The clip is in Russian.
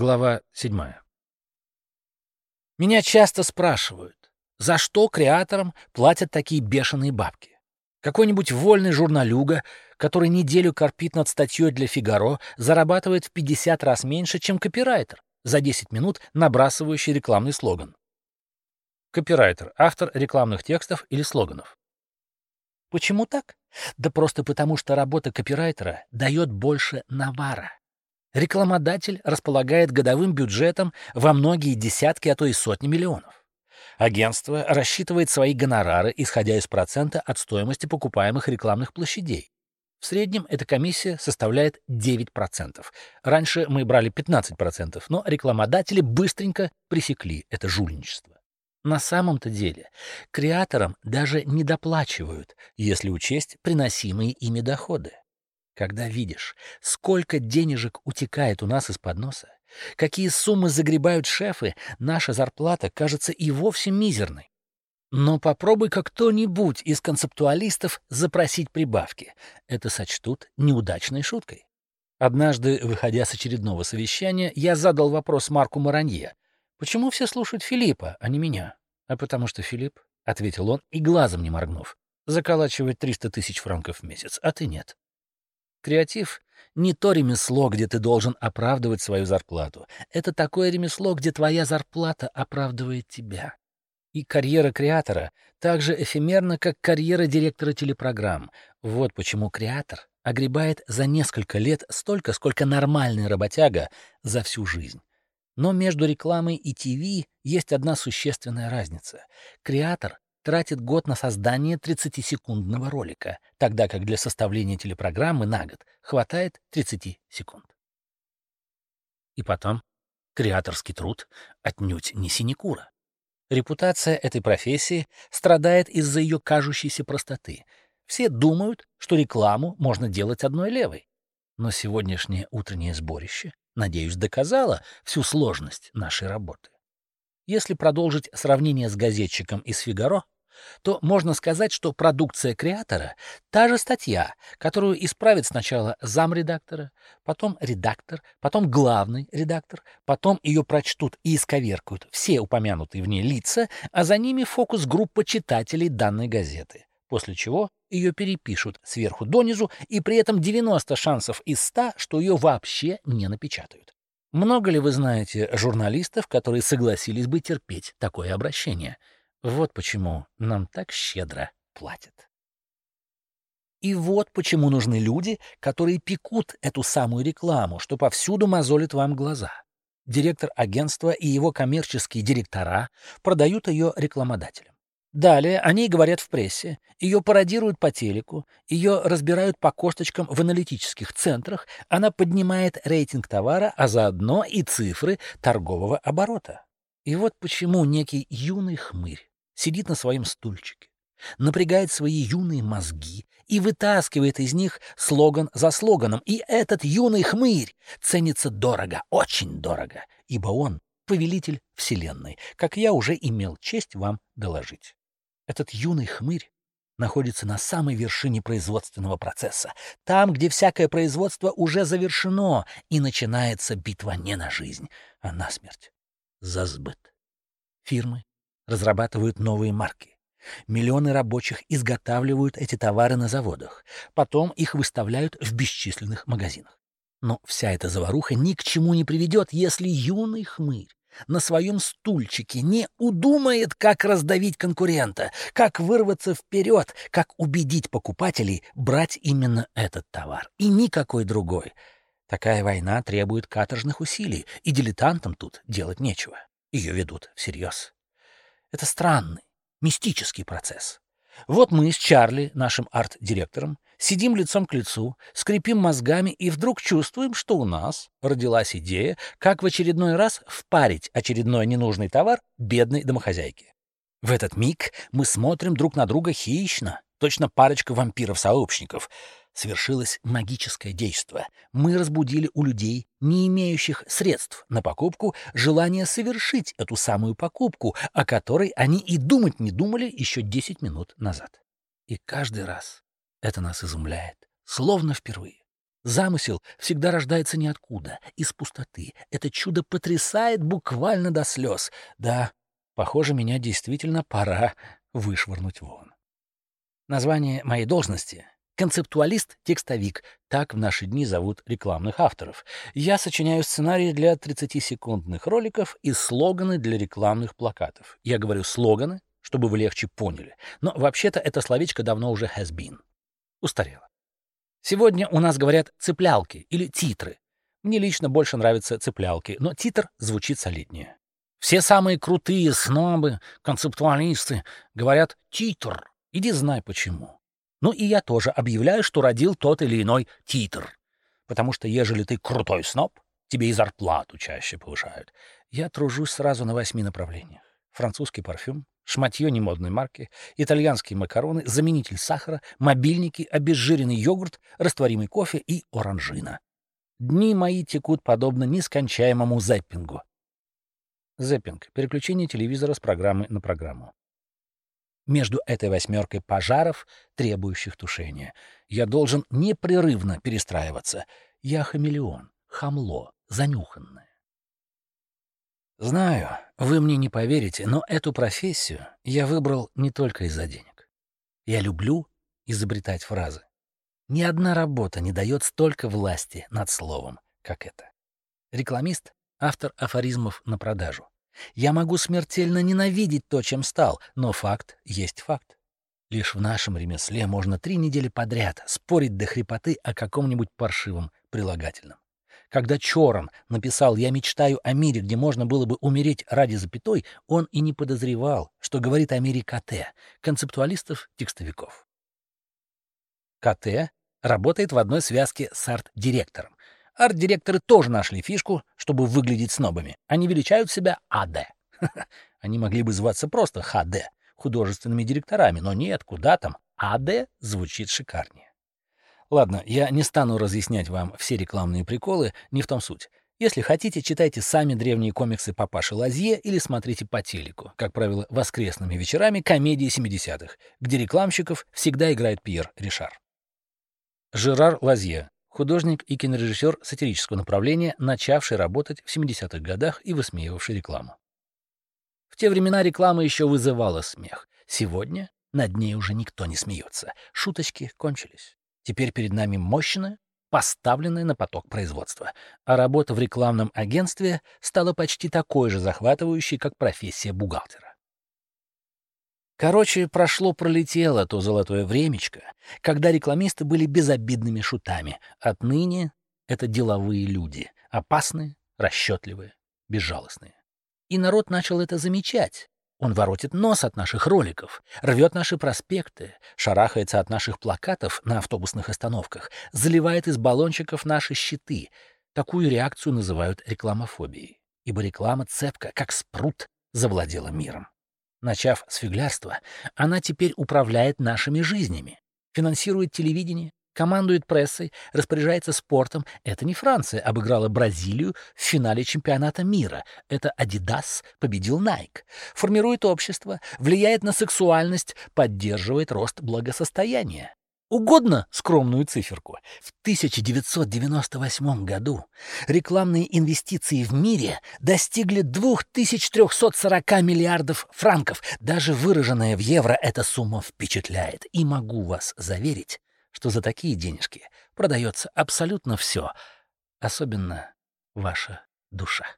Глава 7. Меня часто спрашивают, за что креаторам платят такие бешеные бабки? Какой-нибудь вольный журналюга, который неделю корпит над статьей для «Фигаро», зарабатывает в 50 раз меньше, чем копирайтер, за 10 минут набрасывающий рекламный слоган. Копирайтер — автор рекламных текстов или слоганов. Почему так? Да просто потому, что работа копирайтера дает больше навара. Рекламодатель располагает годовым бюджетом во многие десятки, а то и сотни миллионов. Агентство рассчитывает свои гонорары, исходя из процента от стоимости покупаемых рекламных площадей. В среднем эта комиссия составляет 9%. Раньше мы брали 15%, но рекламодатели быстренько пресекли это жульничество. На самом-то деле креаторам даже не доплачивают, если учесть приносимые ими доходы. Когда видишь, сколько денежек утекает у нас из-под носа, какие суммы загребают шефы, наша зарплата кажется и вовсе мизерной. Но попробуй как кто-нибудь из концептуалистов запросить прибавки. Это сочтут неудачной шуткой. Однажды, выходя с очередного совещания, я задал вопрос Марку Маранье. Почему все слушают Филиппа, а не меня? А потому что Филипп, — ответил он, и глазом не моргнув, — заколачивает 300 тысяч франков в месяц, а ты нет. Креатив — не то ремесло, где ты должен оправдывать свою зарплату. Это такое ремесло, где твоя зарплата оправдывает тебя. И карьера креатора так же эфемерна, как карьера директора телепрограмм. Вот почему креатор огребает за несколько лет столько, сколько нормальный работяга за всю жизнь. Но между рекламой и ТВ есть одна существенная разница. Креатор тратит год на создание 30-секундного ролика, тогда как для составления телепрограммы на год хватает 30 секунд. И потом, креаторский труд отнюдь не синекура. Репутация этой профессии страдает из-за ее кажущейся простоты. Все думают, что рекламу можно делать одной левой. Но сегодняшнее утреннее сборище, надеюсь, доказало всю сложность нашей работы. Если продолжить сравнение с газетчиком из «Фигаро», то можно сказать, что продукция креатора — та же статья, которую исправит сначала замредактора, потом редактор, потом главный редактор, потом ее прочтут и исковеркают все упомянутые в ней лица, а за ними фокус-группа читателей данной газеты, после чего ее перепишут сверху донизу, и при этом 90 шансов из 100, что ее вообще не напечатают. Много ли вы знаете журналистов, которые согласились бы терпеть такое обращение — вот почему нам так щедро платят. И вот почему нужны люди, которые пекут эту самую рекламу, что повсюду мозолит вам глаза. Директор агентства и его коммерческие директора продают ее рекламодателям. Далее они говорят в прессе, ее пародируют по телеку, ее разбирают по косточкам в аналитических центрах, она поднимает рейтинг товара, а заодно и цифры торгового оборота. И вот почему некий юный хмырь сидит на своем стульчике, напрягает свои юные мозги и вытаскивает из них слоган за слоганом. И этот юный хмырь ценится дорого, очень дорого, ибо он — повелитель Вселенной, как я уже имел честь вам доложить. Этот юный хмырь находится на самой вершине производственного процесса, там, где всякое производство уже завершено, и начинается битва не на жизнь, а на смерть, за сбыт. Фирмы разрабатывают новые марки. Миллионы рабочих изготавливают эти товары на заводах, потом их выставляют в бесчисленных магазинах. Но вся эта заваруха ни к чему не приведет, если юный хмырь на своем стульчике не удумает, как раздавить конкурента, как вырваться вперед, как убедить покупателей брать именно этот товар и никакой другой. Такая война требует каторжных усилий, и дилетантам тут делать нечего. Ее ведут всерьез. Это странный, мистический процесс. Вот мы с Чарли, нашим арт-директором, сидим лицом к лицу, скрипим мозгами и вдруг чувствуем, что у нас родилась идея, как в очередной раз впарить очередной ненужный товар бедной домохозяйке. В этот миг мы смотрим друг на друга хищно, точно парочка вампиров-сообщников, свершилось магическое действие. Мы разбудили у людей, не имеющих средств на покупку, желание совершить эту самую покупку, о которой они и думать не думали еще 10 минут назад. И каждый раз это нас изумляет, словно впервые. Замысел всегда рождается ниоткуда, из пустоты. Это чудо потрясает буквально до слез. Да, похоже, меня действительно пора вышвырнуть вон. Название моей должности — концептуалист-текстовик. Так в наши дни зовут рекламных авторов. Я сочиняю сценарии для 30-секундных роликов и слоганы для рекламных плакатов. Я говорю слоганы, чтобы вы легче поняли. Но вообще-то это словечко давно уже has been. Устарело. Сегодня у нас говорят «цеплялки» или «титры». Мне лично больше нравятся «цеплялки», но титр звучит солиднее. Все самые крутые снобы, концептуалисты говорят «титр». Иди знай почему. Ну и я тоже объявляю, что родил тот или иной титр. Потому что ежели ты крутой сноб, тебе и зарплату чаще повышают. Я тружусь сразу на восьми направлениях. Французский парфюм, шматье немодной марки, итальянские макароны, заменитель сахара, мобильники, обезжиренный йогурт, растворимый кофе и оранжина. Дни мои текут подобно нескончаемому зеппингу. Зеппинг — переключение телевизора с программы на программу. Между этой восьмеркой пожаров, требующих тушения, я должен непрерывно перестраиваться. Я хамелеон, хамло, занюханное. Знаю, вы мне не поверите, но эту профессию я выбрал не только из-за денег. Я люблю изобретать фразы. Ни одна работа не дает столько власти над словом, как это. Рекламист — автор афоризмов на продажу. Я могу смертельно ненавидеть то, чем стал, но факт есть факт. Лишь в нашем ремесле можно три недели подряд спорить до хрипоты о каком-нибудь паршивом прилагательном. Когда Чоран написал «Я мечтаю о мире, где можно было бы умереть ради запятой», он и не подозревал, что говорит о мире КТ, концептуалистов-текстовиков. КТ работает в одной связке с арт-директором. Арт-директоры тоже нашли фишку, чтобы выглядеть снобами. Они величают себя АД. Они могли бы зваться просто ХД, художественными директорами, но нет, куда там. АД звучит шикарнее. Ладно, я не стану разъяснять вам все рекламные приколы, не в том суть. Если хотите, читайте сами древние комиксы Папаши Лазье или смотрите по телеку, как правило, воскресными вечерами комедии 70-х, где рекламщиков всегда играет Пьер Ришар. Жерар Лазье, художник и кинорежиссер сатирического направления, начавший работать в 70-х годах и высмеивавший рекламу. В те времена реклама еще вызывала смех. Сегодня над ней уже никто не смеется. Шуточки кончились. Теперь перед нами мощная, поставленная на поток производства, а работа в рекламном агентстве стала почти такой же захватывающей, как профессия бухгалтера. Короче, прошло-пролетело то золотое времечко, когда рекламисты были безобидными шутами. Отныне это деловые люди, опасные, расчетливые, безжалостные. И народ начал это замечать, он воротит нос от наших роликов, рвет наши проспекты, шарахается от наших плакатов на автобусных остановках, заливает из баллончиков наши щиты. Такую реакцию называют рекламофобией, ибо реклама цепка, как спрут, завладела миром. Начав с фиглярства, она теперь управляет нашими жизнями, финансирует телевидение, командует прессой, распоряжается спортом. Это не Франция обыграла Бразилию в финале чемпионата мира. Это Adidas победил Nike. Формирует общество, влияет на сексуальность, поддерживает рост благосостояния. Угодно скромную циферку. В 1998 году рекламные инвестиции в мире достигли 2340 миллиардов франков. Даже выраженная в евро эта сумма впечатляет. И могу вас заверить, что за такие денежки продается абсолютно все, особенно ваша душа.